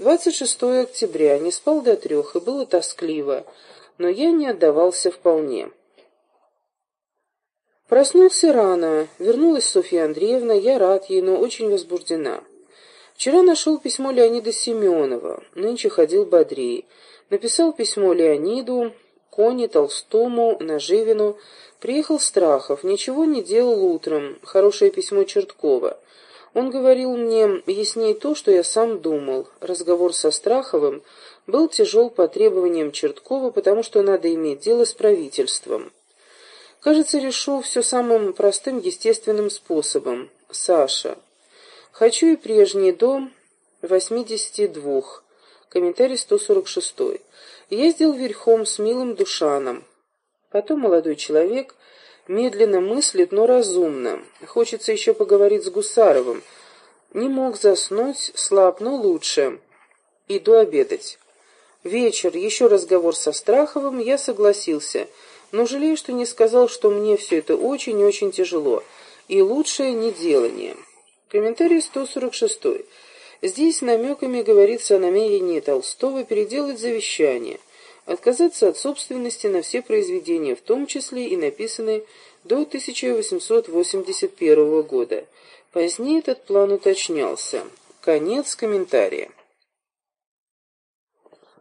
26 октября. Не спал до трех, и было тоскливо, но я не отдавался вполне. Проснулся рано. Вернулась Софья Андреевна, я рад ей, но очень возбуждена. Вчера нашел письмо Леонида Семенова, нынче ходил бодрее. Написал письмо Леониду, Коне, Толстому, Наживину. Приехал Страхов, ничего не делал утром. Хорошее письмо Черткова. Он говорил мне яснее то, что я сам думал. Разговор со Страховым был тяжел по требованиям Черткова, потому что надо иметь дело с правительством. Кажется, решу все самым простым естественным способом. Саша. Хочу и прежний дом 82. Комментарий 146. Ездил верхом с милым Душаном. Потом молодой человек медленно мыслит, но разумно. Хочется еще поговорить с Гусаровым. Не мог заснуть, слаб, но лучше. Иду обедать. Вечер, еще разговор со Страховым, я согласился, но жалею, что не сказал, что мне все это очень-очень тяжело, и лучшее неделание. Комментарий 146. Здесь намеками говорится о намерении Толстого переделать завещание, отказаться от собственности на все произведения, в том числе и написанные до 1881 года. Позднее этот план уточнялся. Конец комментария.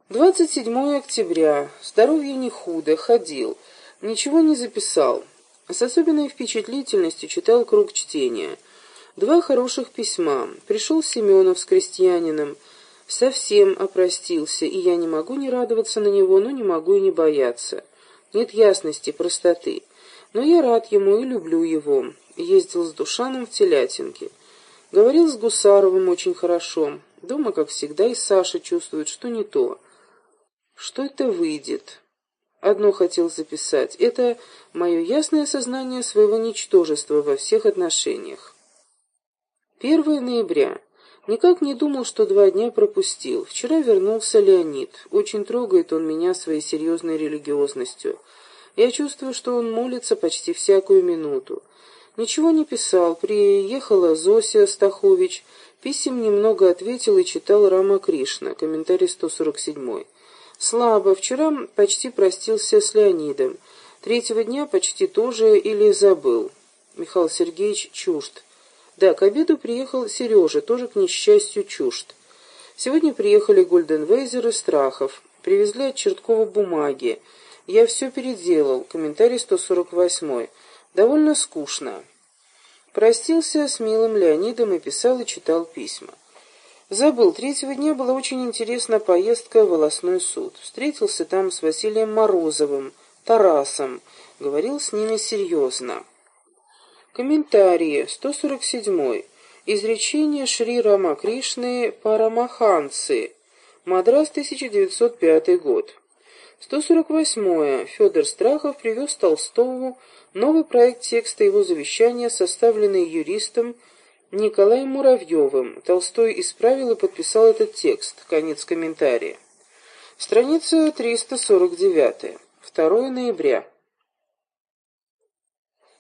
27 октября. Здоровье не худо, ходил. Ничего не записал. С особенной впечатлительностью читал круг чтения – Два хороших письма. Пришел Семенов с крестьянином, совсем опростился, и я не могу не радоваться на него, но не могу и не бояться. Нет ясности, простоты. Но я рад ему и люблю его. Ездил с Душаном в Телятинке. Говорил с Гусаровым очень хорошо. Дома, как всегда, и Саша чувствует, что не то. Что это выйдет? Одно хотел записать. Это мое ясное сознание своего ничтожества во всех отношениях. 1 ноября. Никак не думал, что два дня пропустил. Вчера вернулся Леонид. Очень трогает он меня своей серьезной религиозностью. Я чувствую, что он молится почти всякую минуту. Ничего не писал. Приехала Зося Стахович. Писем немного ответил и читал Рама Кришна. Комментарий 147. Слабо. Вчера почти простился с Леонидом. Третьего дня почти тоже или забыл. Михаил Сергеевич чужд. Да, к обеду приехал Сережа, тоже к несчастью чужд. Сегодня приехали Гольденвейзер и Страхов. Привезли от Черткова бумаги. Я все переделал. Комментарий 148. Довольно скучно. Простился с милым Леонидом и писал и читал письма. Забыл, третьего дня была очень интересна поездка в волосной суд. Встретился там с Василием Морозовым, Тарасом. Говорил с ними серьезно. Комментарии. 147. Изречение Шри Рама Кришны Парамаханцы. Мадрас, 1905 год. 148. Федор Страхов привез Толстову новый проект текста его завещания, составленный юристом Николаем Муравьевым. Толстой исправил и подписал этот текст. Конец комментария. Страница 349. 2 ноября.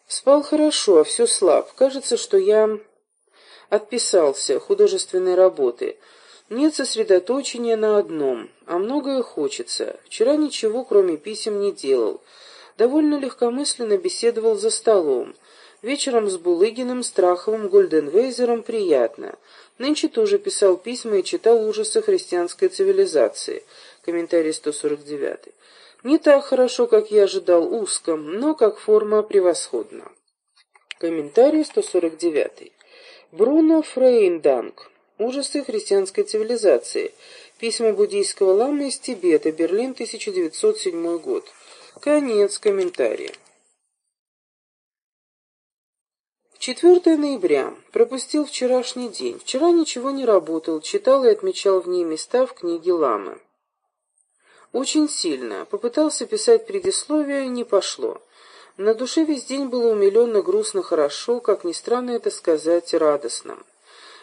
Спал хорошо, а все слаб. Кажется, что я отписался художественной работы. Нет сосредоточения на одном, а многое хочется. Вчера ничего, кроме писем, не делал. Довольно легкомысленно беседовал за столом. Вечером с Булыгиным, Страховым, Гольденвейзером приятно. Нынче тоже писал письма и читал ужасы христианской цивилизации. Комментарий 149. Не так хорошо, как я ожидал, узком, но как форма превосходна. Комментарий 149. Бруно Фрейнданг. Ужасы христианской цивилизации. Письма буддийского ламы из Тибета. Берлин, 1907 год. Конец комментария. 4 ноября. Пропустил вчерашний день. Вчера ничего не работал, читал и отмечал в ней места в книге Ламы. Очень сильно. Попытался писать предисловие, не пошло. На душе весь день было умиленно, грустно, хорошо, как ни странно это сказать, радостно.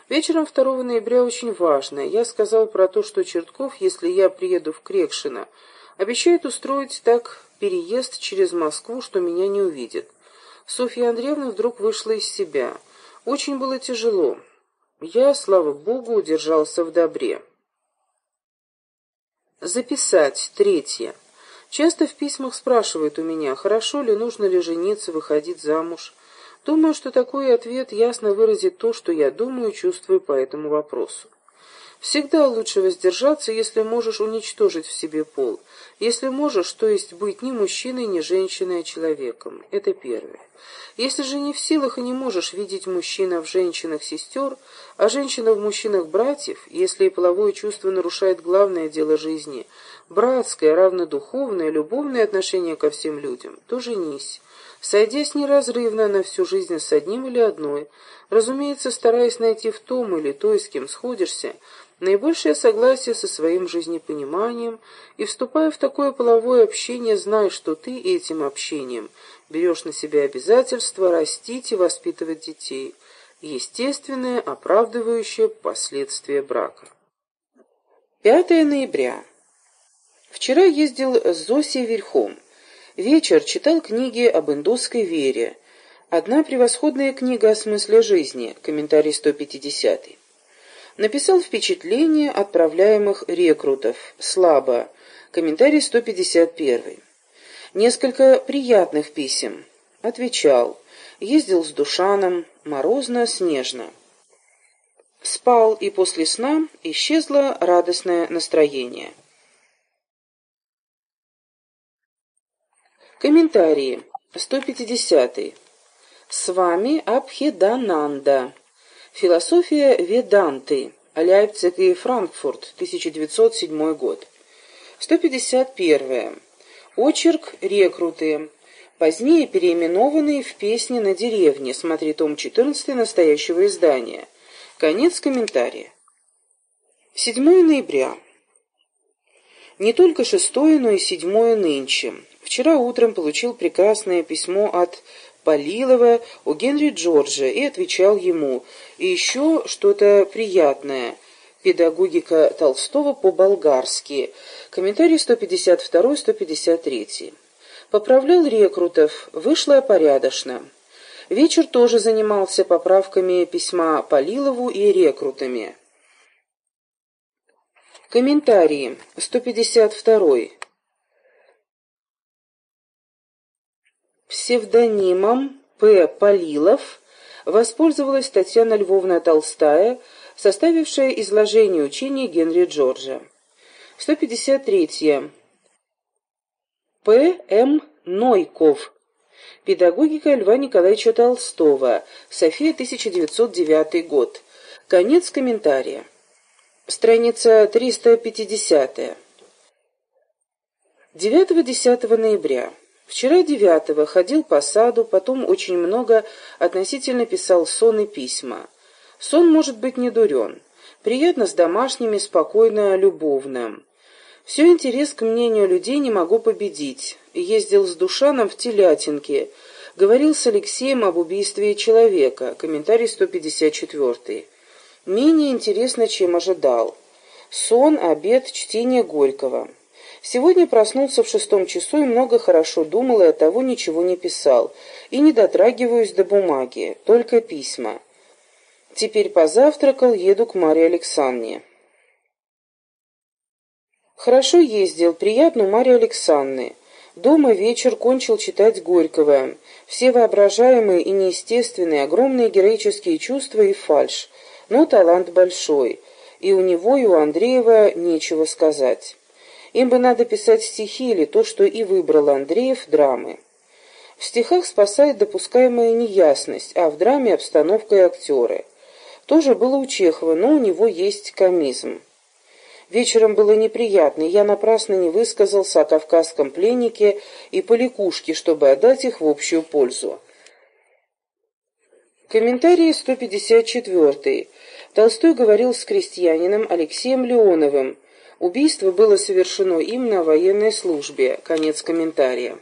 Вечером 2 ноября очень важно. Я сказал про то, что Чертков, если я приеду в Крекшино, обещает устроить так переезд через Москву, что меня не увидит. Софья Андреевна вдруг вышла из себя. Очень было тяжело. Я, слава богу, удержался в добре. Записать. Третье. Часто в письмах спрашивают у меня, хорошо ли, нужно ли жениться, выходить замуж. Думаю, что такой ответ ясно выразит то, что я думаю чувствую по этому вопросу. Всегда лучше воздержаться, если можешь уничтожить в себе пол. Если можешь, то есть быть ни мужчиной, ни женщиной, а человеком. Это первое. Если же не в силах и не можешь видеть мужчина в женщинах сестер, а женщина в мужчинах братьев, если и половое чувство нарушает главное дело жизни, братское, равнодуховное, любовное отношение ко всем людям, то женись сойдясь неразрывно на всю жизнь с одним или одной, разумеется, стараясь найти в том или той, с кем сходишься, наибольшее согласие со своим жизнепониманием и, вступая в такое половое общение, знай, что ты этим общением берешь на себя обязательство растить и воспитывать детей, естественное, оправдывающее последствия брака. 5 ноября. Вчера ездил с Зосей верхом. Вечер читал книги об индусской вере. Одна превосходная книга о смысле жизни, комментарий 150. Написал впечатление отправляемых рекрутов. Слабо. Комментарий 151. Несколько приятных писем. Отвечал. Ездил с Душаном. Морозно, снежно. Спал, и после сна исчезло радостное настроение. Комментарии. 150. -й. С вами Абхидананда. Философия Веданты. Лейпциг и Франкфурт. 1907 год. 151. Очерк «Рекруты». Позднее переименованный в «Песни на деревне». Смотри том 14 настоящего издания. Конец комментария. 7 ноября. Не только шестое, но и седьмое нынче. Вчера утром получил прекрасное письмо от Полилова у Генри Джорджа и отвечал ему. И еще что-то приятное. Педагогика Толстого по-болгарски. Комментарий 152-153. Поправлял рекрутов. Вышло порядочно. Вечер тоже занимался поправками письма Полилову и рекрутами. Комментарии. 152. Псевдонимом П. Полилов воспользовалась Татьяна Львовна Толстая, составившая изложение учения Генри Джорджа. 153. П. М. Нойков. Педагогика Льва Николаевича Толстого. София, 1909 год. Конец комментария. Страница 350. 9-10 ноября. Вчера девятого ходил по саду, потом очень много относительно писал сон и письма. Сон может быть не дурен. Приятно с домашними, спокойно, любовно. Все интерес к мнению людей не могу победить. Ездил с Душаном в Телятинке. Говорил с Алексеем об убийстве человека. Комментарий 154. Менее интересно, чем ожидал. Сон, обед, чтение Горького. Сегодня проснулся в шестом часу и много хорошо думал, и оттого ничего не писал. И не дотрагиваюсь до бумаги, только письма. Теперь позавтракал, еду к Марье Александре. Хорошо ездил, приятно у Марьи. Дома вечер кончил читать Горького. Все воображаемые и неестественные, огромные героические чувства и фальшь. Но талант большой. И у него, и у Андреева нечего сказать. Им бы надо писать стихи или то, что и выбрал Андреев, драмы. В стихах спасает допускаемая неясность, а в драме обстановка и актеры. Тоже было у Чехова, но у него есть комизм. Вечером было неприятно, я напрасно не высказался о кавказском пленнике и поликушке, чтобы отдать их в общую пользу. Комментарий 154. Толстой говорил с крестьянином Алексеем Леоновым, Убийство было совершено им на военной службе. Конец комментария.